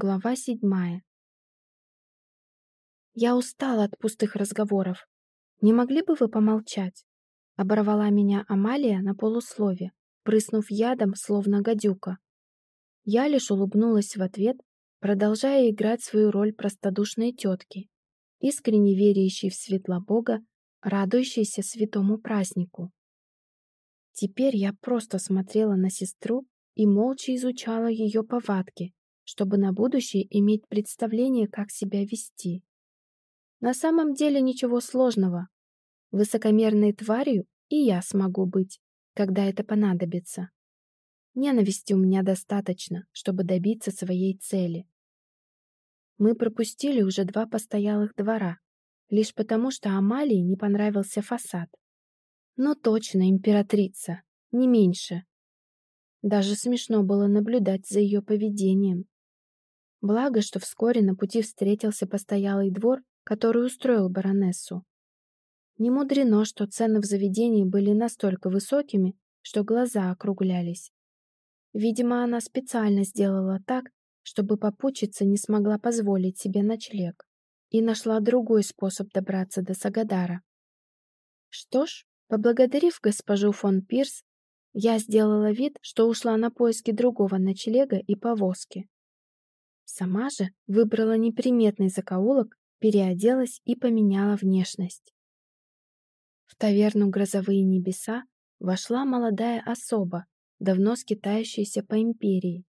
Глава седьмая. «Я устала от пустых разговоров. Не могли бы вы помолчать?» Оборвала меня Амалия на полуслове, прыснув ядом, словно гадюка. Я лишь улыбнулась в ответ, продолжая играть свою роль простодушной тетки, искренне верящей в светло Бога, радующейся святому празднику. Теперь я просто смотрела на сестру и молча изучала ее повадки, чтобы на будущее иметь представление, как себя вести. На самом деле ничего сложного. Высокомерной тварью и я смогу быть, когда это понадобится. Ненависти у меня достаточно, чтобы добиться своей цели. Мы пропустили уже два постоялых двора, лишь потому, что Амалии не понравился фасад. Но точно императрица, не меньше. Даже смешно было наблюдать за ее поведением. Благо, что вскоре на пути встретился постоялый двор, который устроил баронессу. Не мудрено, что цены в заведении были настолько высокими, что глаза округлялись. Видимо, она специально сделала так, чтобы попутчица не смогла позволить себе ночлег и нашла другой способ добраться до Сагадара. Что ж, поблагодарив госпожу фон Пирс, я сделала вид, что ушла на поиски другого ночлега и повозки. Сама же выбрала неприметный закоулок, переоделась и поменяла внешность. В таверну «Грозовые небеса» вошла молодая особа, давно скитающаяся по империи.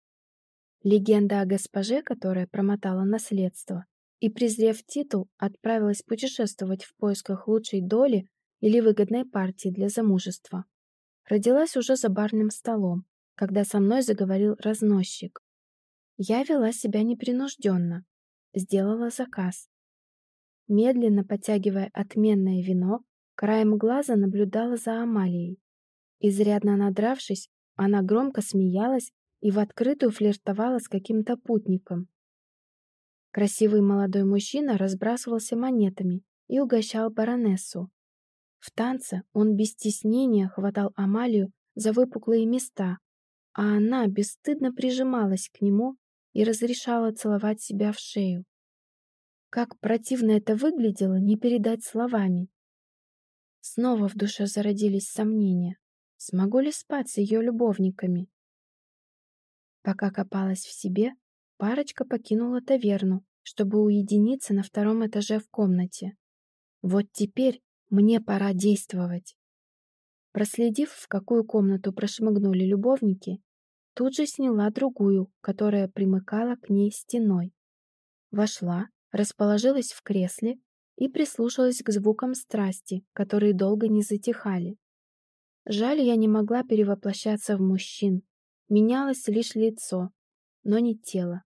Легенда о госпоже, которая промотала наследство и, презрев титул, отправилась путешествовать в поисках лучшей доли или выгодной партии для замужества. Родилась уже за барным столом, когда со мной заговорил разносчик. Я вела себя непринужденно, сделала заказ. Медленно подтягивая отменное вино, краем глаза наблюдала за Амалией. Изрядно надравшись, она громко смеялась и в открытую флиртовала с каким-то путником. Красивый молодой мужчина разбрасывался монетами и угощал баронессу. В танце он без стеснения хватал Амалию за выпуклые места, а она бесстыдно прижималась к нему и разрешала целовать себя в шею. Как противно это выглядело, не передать словами. Снова в душе зародились сомнения. Смогу ли спать с ее любовниками? Пока копалась в себе, парочка покинула таверну, чтобы уединиться на втором этаже в комнате. Вот теперь мне пора действовать. Проследив, в какую комнату прошмыгнули любовники, Тут же сняла другую, которая примыкала к ней стеной. Вошла, расположилась в кресле и прислушалась к звукам страсти, которые долго не затихали. Жаль, я не могла перевоплощаться в мужчин. Менялось лишь лицо, но не тело.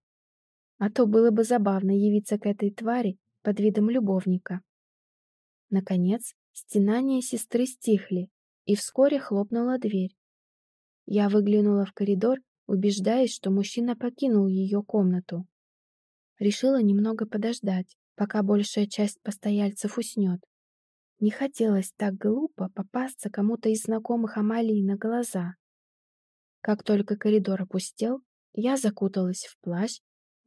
А то было бы забавно явиться к этой твари под видом любовника. Наконец, стенания сестры стихли, и вскоре хлопнула дверь. Я выглянула в коридор, убеждаясь, что мужчина покинул ее комнату. Решила немного подождать, пока большая часть постояльцев уснет. Не хотелось так глупо попасться кому-то из знакомых Амалии на глаза. Как только коридор опустел, я закуталась в плащ,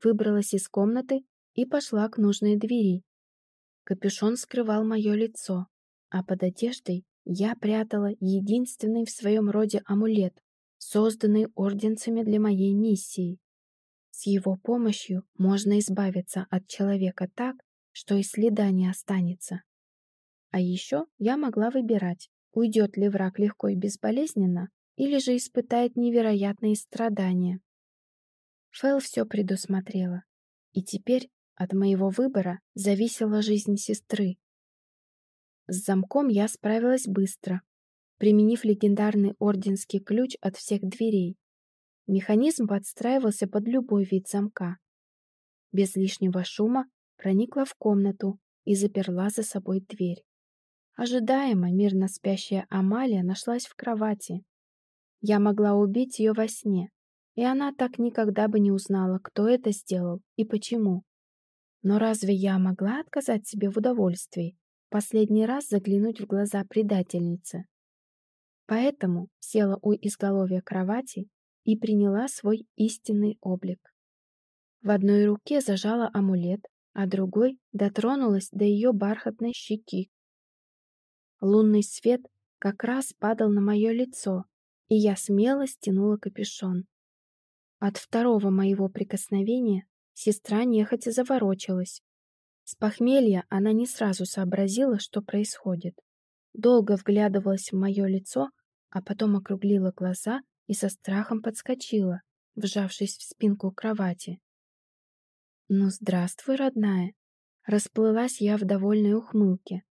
выбралась из комнаты и пошла к нужной двери. Капюшон скрывал мое лицо, а под одеждой я прятала единственный в своем роде амулет созданный орденцами для моей миссии. С его помощью можно избавиться от человека так, что и следа не останется. А еще я могла выбирать, уйдет ли враг легко и безболезненно, или же испытает невероятные страдания. Фэл все предусмотрела, и теперь от моего выбора зависела жизнь сестры. С замком я справилась быстро, применив легендарный орденский ключ от всех дверей. Механизм подстраивался под любой вид замка. Без лишнего шума проникла в комнату и заперла за собой дверь. Ожидаемо мирно спящая Амалия нашлась в кровати. Я могла убить ее во сне, и она так никогда бы не узнала, кто это сделал и почему. Но разве я могла отказать себе в удовольствии последний раз заглянуть в глаза предательницы? Поэтому села у изголовья кровати и приняла свой истинный облик. В одной руке зажала амулет, а другой дотронулась до ее бархатной щеки. Лунный свет как раз падал на мое лицо, и я смело стянула капюшон. От второго моего прикосновения сестра нехотя заворочилась. С похмелья она не сразу сообразила, что происходит. Долго вглядывалась в мое лицо, а потом округлила глаза и со страхом подскочила, вжавшись в спинку кровати. «Ну, здравствуй, родная!» Расплылась я в довольной ухмылке.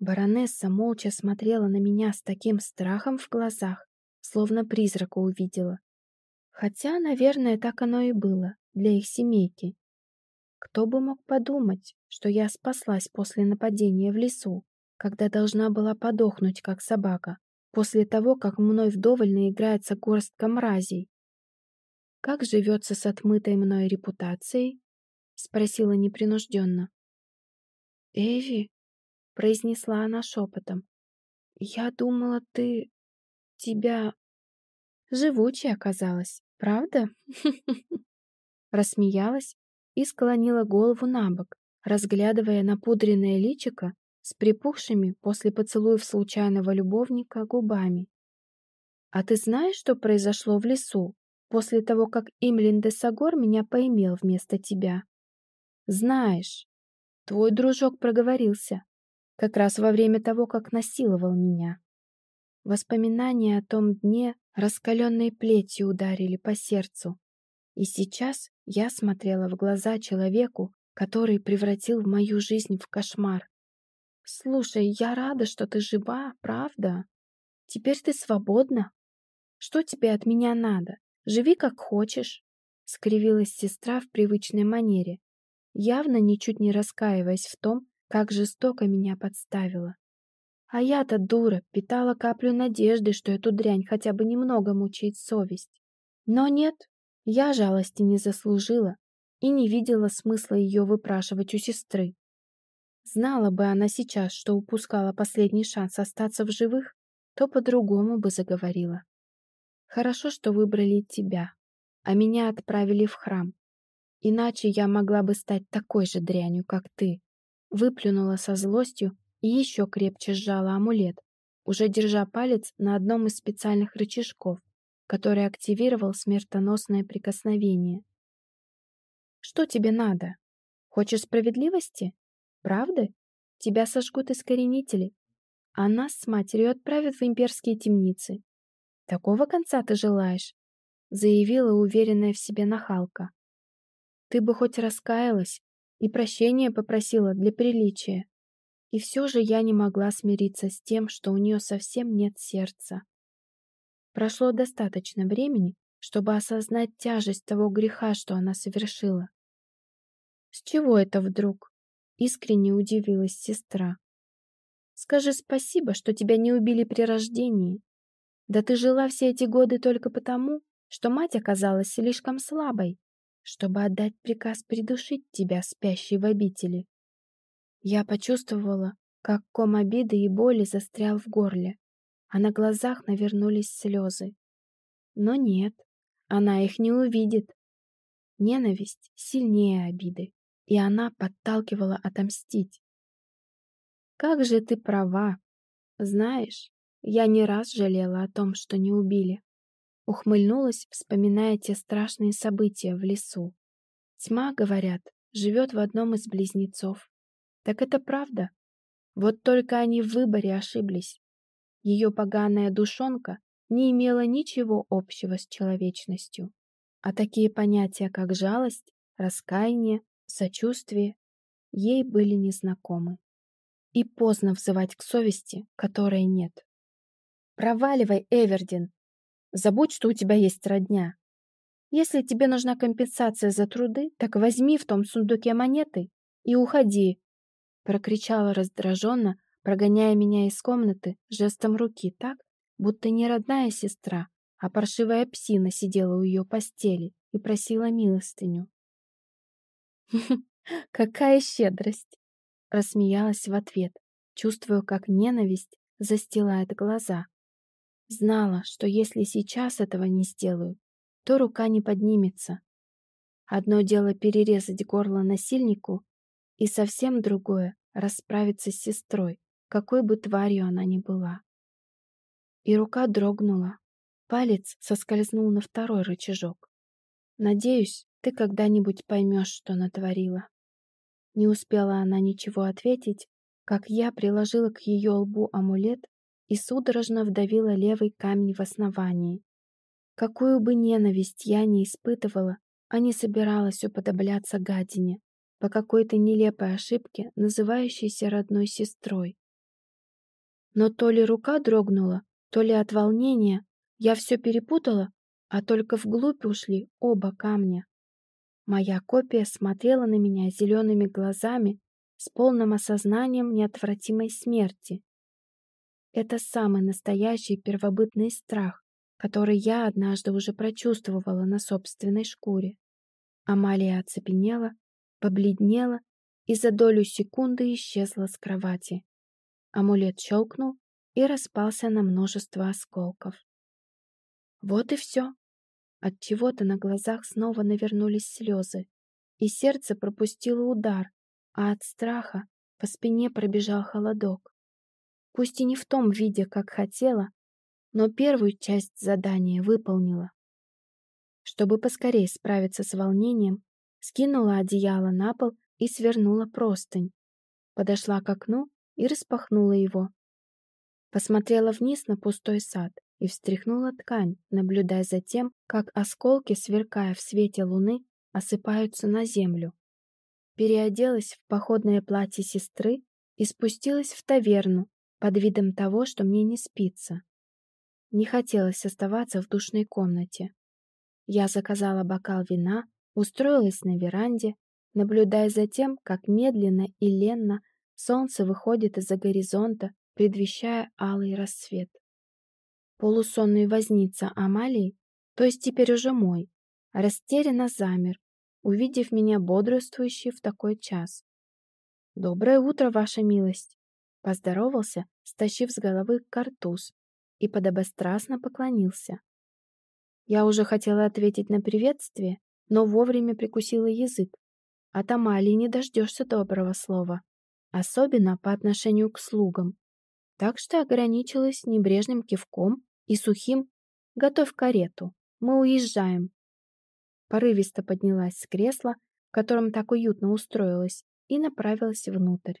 Баронесса молча смотрела на меня с таким страхом в глазах, словно призрака увидела. Хотя, наверное, так оно и было для их семейки. Кто бы мог подумать, что я спаслась после нападения в лесу, когда должна была подохнуть, как собака, после того, как мной вдоволь наиграется горстка мразей. «Как живется с отмытой мной репутацией?» — спросила непринужденно. «Эви», — произнесла она шепотом, — «я думала, ты... тебя...» Живучей оказалась, правда? Рассмеялась и склонила голову на бок, разглядывая напудренное личико с припухшими после поцелуев случайного любовника губами. «А ты знаешь, что произошло в лесу после того, как Имлин де Сагор меня поимел вместо тебя?» «Знаешь, твой дружок проговорился, как раз во время того, как насиловал меня». Воспоминания о том дне раскаленной плетью ударили по сердцу. И сейчас я смотрела в глаза человеку, который превратил мою жизнь в кошмар. «Слушай, я рада, что ты жива, правда? Теперь ты свободна. Что тебе от меня надо? Живи как хочешь», — скривилась сестра в привычной манере, явно ничуть не раскаиваясь в том, как жестоко меня подставила. А я-то дура, питала каплю надежды, что эту дрянь хотя бы немного мучает совесть. Но нет, я жалости не заслужила и не видела смысла ее выпрашивать у сестры. Знала бы она сейчас, что упускала последний шанс остаться в живых, то по-другому бы заговорила. Хорошо, что выбрали тебя, а меня отправили в храм. Иначе я могла бы стать такой же дрянью, как ты. Выплюнула со злостью и еще крепче сжала амулет, уже держа палец на одном из специальных рычажков, который активировал смертоносное прикосновение. «Что тебе надо? Хочешь справедливости? Правды? Тебя сожгут искоренители, а нас с матерью отправят в имперские темницы. Такого конца ты желаешь?» заявила уверенная в себе нахалка. «Ты бы хоть раскаялась и прощения попросила для приличия. И все же я не могла смириться с тем, что у нее совсем нет сердца. Прошло достаточно времени, чтобы осознать тяжесть того греха, что она совершила. «С чего это вдруг?» — искренне удивилась сестра. «Скажи спасибо, что тебя не убили при рождении. Да ты жила все эти годы только потому, что мать оказалась слишком слабой, чтобы отдать приказ придушить тебя, спящей в обители. Я почувствовала, как ком обиды и боли застрял в горле, а на глазах навернулись слезы. Но нет, она их не увидит. Ненависть сильнее обиды, и она подталкивала отомстить. Как же ты права. Знаешь, я не раз жалела о том, что не убили. Ухмыльнулась, вспоминая те страшные события в лесу. Тьма, говорят, живет в одном из близнецов. Так это правда. Вот только они в выборе ошиблись. Ее поганая душонка не имела ничего общего с человечностью. А такие понятия, как жалость, раскаяние, сочувствие, ей были незнакомы. И поздно взывать к совести, которой нет. «Проваливай, Эвердин! Забудь, что у тебя есть родня. Если тебе нужна компенсация за труды, так возьми в том сундуке монеты и уходи, Прокричала раздраженно, прогоняя меня из комнаты жестом руки так, будто не родная сестра, а паршивая псина сидела у ее постели и просила милостыню. «Какая щедрость!» — рассмеялась в ответ, чувствуя, как ненависть застилает глаза. Знала, что если сейчас этого не сделаю, то рука не поднимется. Одно дело перерезать горло насильнику, и совсем другое — расправиться с сестрой, какой бы тварью она ни была. И рука дрогнула. Палец соскользнул на второй рычажок. «Надеюсь, ты когда-нибудь поймешь, что натворила». Не успела она ничего ответить, как я приложила к ее лбу амулет и судорожно вдавила левый камень в основании. Какую бы ненависть я ни испытывала, а не собиралась уподобляться гадине, по какой-то нелепой ошибке, называющейся родной сестрой. Но то ли рука дрогнула, то ли от волнения, я все перепутала, а только вглубь ушли оба камня. Моя копия смотрела на меня зелеными глазами с полным осознанием неотвратимой смерти. Это самый настоящий первобытный страх, который я однажды уже прочувствовала на собственной шкуре. Амалия оцепенела, побледнела и за долю секунды исчезла с кровати. Амулет щелкнул и распался на множество осколков. Вот и все. От чего-то на глазах снова навернулись слезы, и сердце пропустило удар, а от страха по спине пробежал холодок. Пусть и не в том виде, как хотела, но первую часть задания выполнила. Чтобы поскорее справиться с волнением, скинула одеяло на пол и свернула простынь. Подошла к окну и распахнула его. Посмотрела вниз на пустой сад и встряхнула ткань, наблюдая за тем, как осколки, сверкая в свете луны, осыпаются на землю. Переоделась в походное платье сестры и спустилась в таверну под видом того, что мне не спится. Не хотелось оставаться в душной комнате. Я заказала бокал вина, устроилась на веранде, наблюдая за тем, как медленно и ленно солнце выходит из-за горизонта, предвещая алый рассвет. Полусонный возница Амалии, то есть теперь уже мой, растерянно замер, увидев меня бодрствующей в такой час. «Доброе утро, ваша милость!» Поздоровался, стащив с головы картуз, и подобострастно поклонился. Я уже хотела ответить на приветствие, но вовремя прикусила язык. От Амалии не дождешься доброго слова, особенно по отношению к слугам. Так что ограничилась небрежным кивком и сухим «Готовь карету, мы уезжаем». Порывисто поднялась с кресла, в котором так уютно устроилась, и направилась внутрь.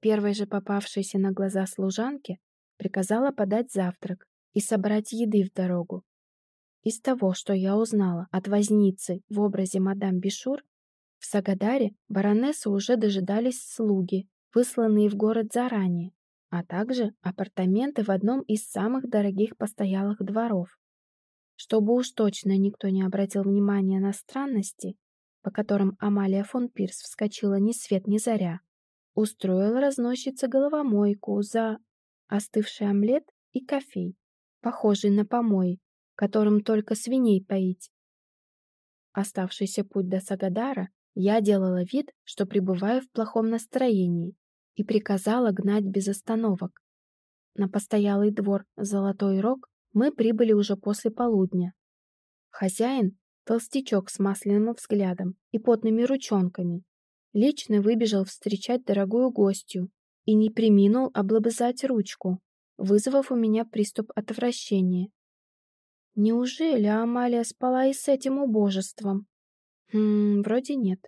Первой же попавшейся на глаза служанке приказала подать завтрак и собрать еды в дорогу. Из того, что я узнала от возницы в образе мадам Бишур, в Сагадаре баронессы уже дожидались слуги, высланные в город заранее, а также апартаменты в одном из самых дорогих постоялых дворов. Чтобы уж точно никто не обратил внимания на странности, по которым Амалия фон Пирс вскочила ни свет ни заря, устроила разносчица головомойку за остывший омлет и кофей, похожий на помой, которым только свиней поить. Оставшийся путь до Сагадара я делала вид, что пребываю в плохом настроении и приказала гнать без остановок. На постоялый двор «Золотой рог» мы прибыли уже после полудня. Хозяин, толстячок с масляным взглядом и потными ручонками, лично выбежал встречать дорогую гостью и не приминул облобызать ручку, вызвав у меня приступ отвращения. Неужели Амалия спала и с этим убожеством? Хм, вроде нет.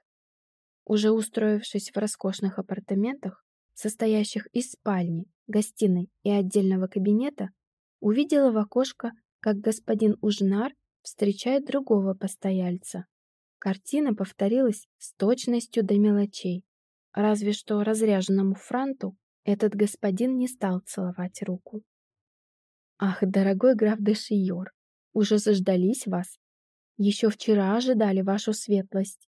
Уже устроившись в роскошных апартаментах, состоящих из спальни, гостиной и отдельного кабинета, увидела в окошко, как господин Ужнар встречает другого постояльца. Картина повторилась с точностью до мелочей. Разве что разряженному франту этот господин не стал целовать руку. «Ах, дорогой граф де Шиор, уже заждались вас. Еще вчера ожидали вашу светлость.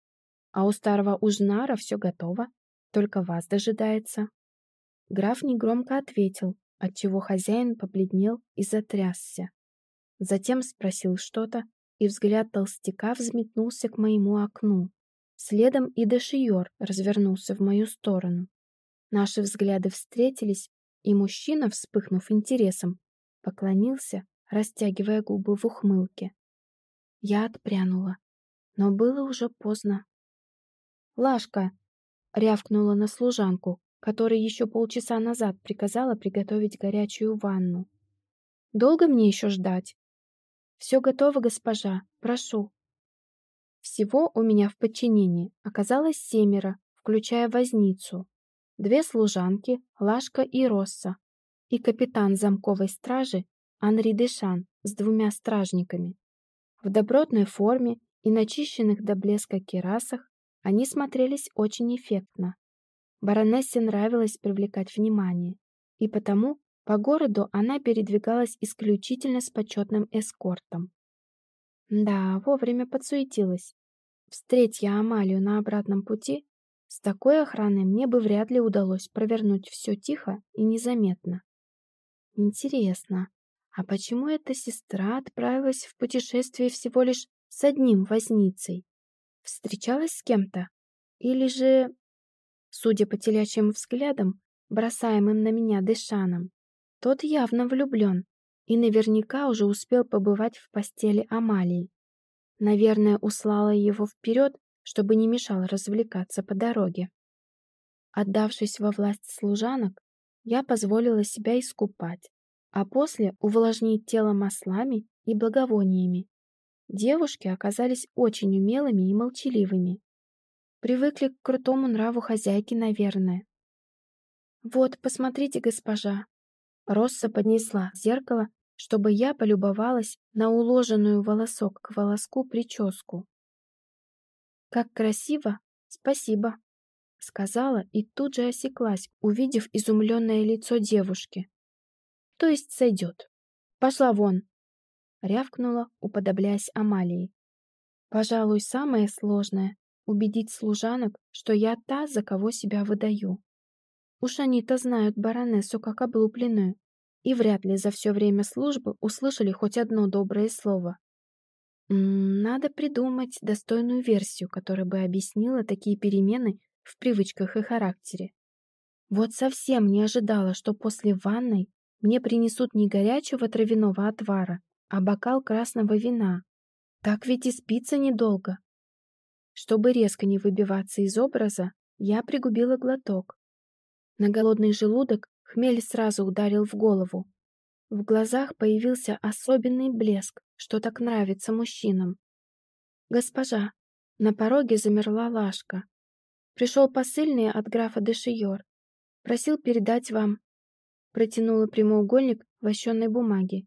А у старого Ужнара все готово, только вас дожидается». Граф негромко ответил, отчего хозяин побледнел и затрясся. Затем спросил что-то, и взгляд толстяка взметнулся к моему окну. Следом и Дешиор развернулся в мою сторону. Наши взгляды встретились, и мужчина, вспыхнув интересом, поклонился, растягивая губы в ухмылке. Я отпрянула. но было уже поздно. «Лашка!» — рявкнула на служанку, которая еще полчаса назад приказала приготовить горячую ванну. «Долго мне еще ждать?» «Все готово, госпожа. Прошу». Всего у меня в подчинении оказалось семеро, включая возницу. Две служанки, Лашка и Росса, и капитан замковой стражи Анри Дешан с двумя стражниками. В добротной форме и начищенных до блеска керасах они смотрелись очень эффектно. Баронессе нравилось привлекать внимание, и потому по городу она передвигалась исключительно с почетным эскортом. Да, вовремя подсуетилась. Встреть я Амалию на обратном пути, с такой охраной мне бы вряд ли удалось провернуть все тихо и незаметно. Интересно, а почему эта сестра отправилась в путешествие всего лишь с одним возницей? Встречалась с кем-то? Или же, судя по телячьим взглядам, бросаемым на меня Дэшаном, тот явно влюблен и наверняка уже успел побывать в постели Амалии. Наверное, услала его вперед, чтобы не мешал развлекаться по дороге. Отдавшись во власть служанок, я позволила себя искупать, а после увлажнить тело маслами и благовониями. Девушки оказались очень умелыми и молчаливыми. Привыкли к крутому нраву хозяйки, наверное. «Вот, посмотрите, госпожа!» Росса поднесла зеркало, чтобы я полюбовалась на уложенную волосок к волоску прическу. «Как красиво! Спасибо!» Сказала и тут же осеклась, увидев изумленное лицо девушки. «То есть сойдет. Пошла вон!» рявкнула, уподобляясь Амалии. Пожалуй, самое сложное — убедить служанок, что я та, за кого себя выдаю. Уж они-то знают баронессу как облупленную, и вряд ли за все время службы услышали хоть одно доброе слово. Надо придумать достойную версию, которая бы объяснила такие перемены в привычках и характере. Вот совсем не ожидала, что после ванной мне принесут не горячего травяного отвара, а бокал красного вина. Так ведь и спится недолго. Чтобы резко не выбиваться из образа, я пригубила глоток. На голодный желудок хмель сразу ударил в голову. В глазах появился особенный блеск, что так нравится мужчинам. «Госпожа!» На пороге замерла Лашка. «Пришел посыльный от графа Дешиор. Просил передать вам». Протянула прямоугольник вощенной бумаги.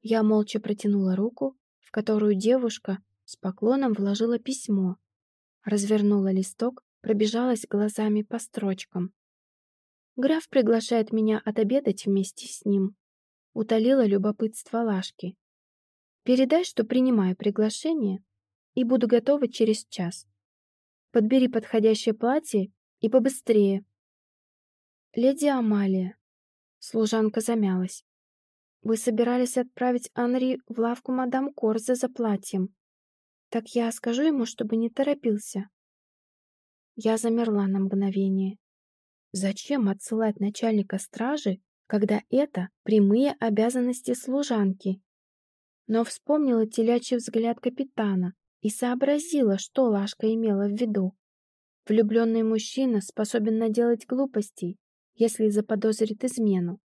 Я молча протянула руку, в которую девушка с поклоном вложила письмо. Развернула листок, пробежалась глазами по строчкам. Граф приглашает меня отобедать вместе с ним. Утолила любопытство Лашки. Передай, что принимаю приглашение и буду готова через час. Подбери подходящее платье и побыстрее. Леди Амалия. Служанка замялась. Вы собирались отправить Анри в лавку мадам Корзе за платьем. Так я скажу ему, чтобы не торопился. Я замерла на мгновение. Зачем отсылать начальника стражи, когда это прямые обязанности служанки? Но вспомнила телячий взгляд капитана и сообразила, что Лашка имела в виду. Влюбленный мужчина способен наделать глупостей, если заподозрит измену.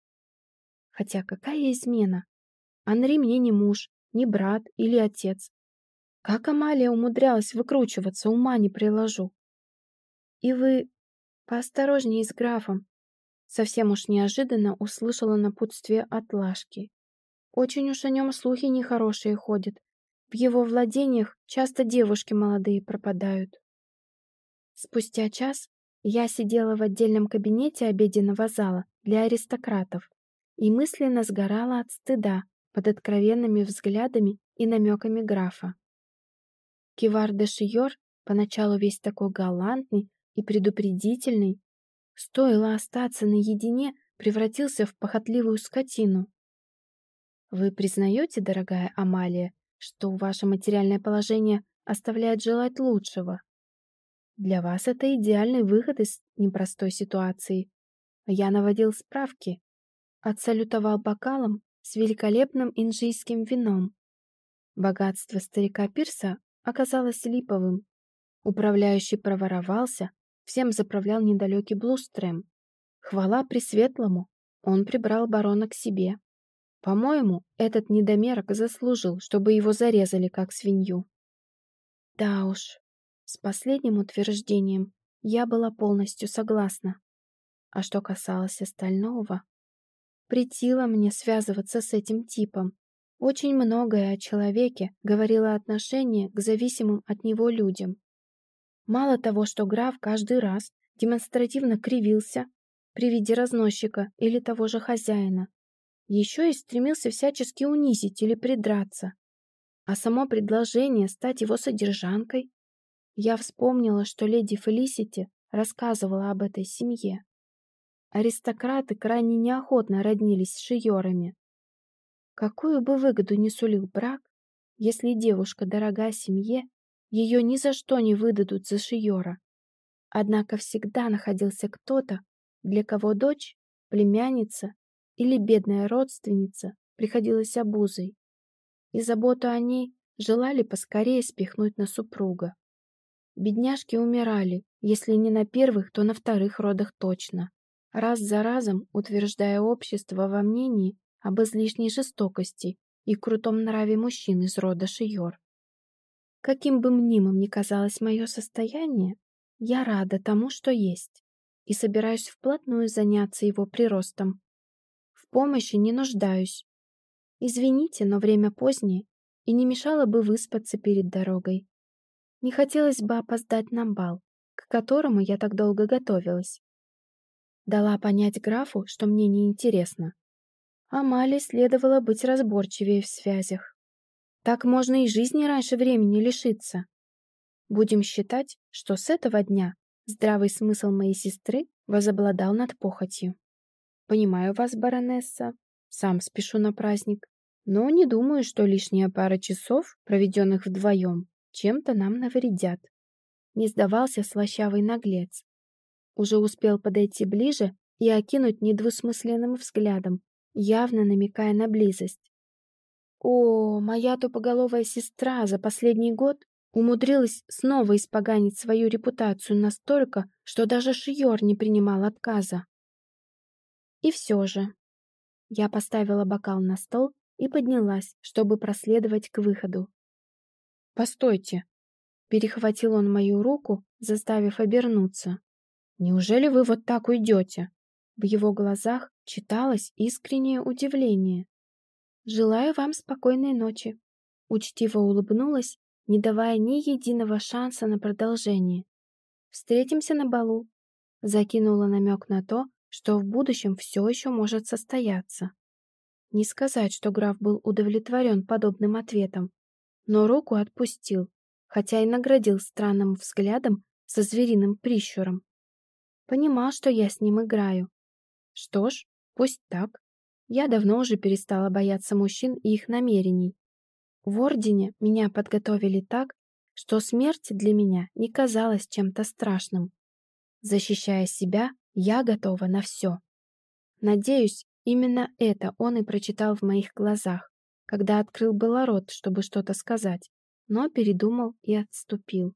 Хотя какая измена? Анри мне не муж, не брат или отец. Как Амалия умудрялась выкручиваться, ума не приложу. И вы поосторожнее с графом. Совсем уж неожиданно услышала напутствие от Лашки. Очень уж о нем слухи нехорошие ходят. В его владениях часто девушки молодые пропадают. Спустя час я сидела в отдельном кабинете обеденного зала для аристократов и мысленно сгорала от стыда под откровенными взглядами и намеками графа. Кивар де Шиор, поначалу весь такой галантный и предупредительный, стоило остаться наедине, превратился в похотливую скотину. Вы признаете, дорогая Амалия, что ваше материальное положение оставляет желать лучшего? Для вас это идеальный выход из непростой ситуации. Я наводил справки, отсалютовал бокалом с великолепным инжийским вином. Богатство старика Пирса оказалось липовым. Управляющий проворовался, всем заправлял недалекий Блустрем. Хвала Пресветлому, он прибрал барона к себе. По-моему, этот недомерок заслужил, чтобы его зарезали как свинью. Да уж, с последним утверждением я была полностью согласна. А что касалось остального, претило мне связываться с этим типом. Очень многое о человеке говорило отношение к зависимым от него людям. Мало того, что граф каждый раз демонстративно кривился при виде разносчика или того же хозяина, еще и стремился всячески унизить или придраться. А само предложение стать его содержанкой я вспомнила, что леди Фелисити рассказывала об этой семье. Аристократы крайне неохотно роднились с шиерами. Какую бы выгоду ни сулил брак, если девушка дорога семье, ее ни за что не выдадут за шиера. Однако всегда находился кто-то, для кого дочь, племянница или бедная родственница приходилась обузой, и заботу о ней желали поскорее спихнуть на супруга. Бедняжки умирали, если не на первых, то на вторых родах точно, раз за разом утверждая общество во мнении об излишней жестокости и крутом нраве мужчин из рода Шиор. Каким бы мнимым ни казалось мое состояние, я рада тому, что есть, и собираюсь вплотную заняться его приростом. В помощи не нуждаюсь. Извините, но время позднее, и не мешало бы выспаться перед дорогой. Не хотелось бы опоздать на бал, к которому я так долго готовилась. Дала понять графу, что мне неинтересно. Амале следовало быть разборчивее в связях. Так можно и жизни раньше времени лишиться. Будем считать, что с этого дня здравый смысл моей сестры возобладал над похотью. Понимаю вас, баронесса, сам спешу на праздник, но не думаю, что лишняя пара часов, проведенных вдвоем, чем-то нам навредят. Не сдавался слащавый наглец. Уже успел подойти ближе и окинуть недвусмысленным взглядом, явно намекая на близость. О, моя тупоголовая сестра за последний год умудрилась снова испоганить свою репутацию настолько, что даже Шиор не принимал отказа. И все же. Я поставила бокал на стол и поднялась, чтобы проследовать к выходу. «Постойте!» Перехватил он мою руку, заставив обернуться. «Неужели вы вот так уйдете?» В его глазах читалось искреннее удивление. «Желаю вам спокойной ночи», — учтиво улыбнулась, не давая ни единого шанса на продолжение. «Встретимся на балу», — закинула намек на то, что в будущем все еще может состояться. Не сказать, что граф был удовлетворен подобным ответом, но руку отпустил, хотя и наградил странным взглядом со звериным прищуром. Понимал, что я с ним играю. Что ж, пусть так. Я давно уже перестала бояться мужчин и их намерений. В Ордене меня подготовили так, что смерть для меня не казалась чем-то страшным. Защищая себя, я готова на все. Надеюсь, именно это он и прочитал в моих глазах когда открыл было рот, чтобы что-то сказать, но передумал и отступил.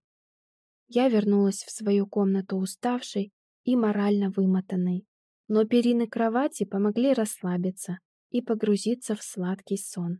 Я вернулась в свою комнату уставшей и морально вымотанной, но перины кровати помогли расслабиться и погрузиться в сладкий сон.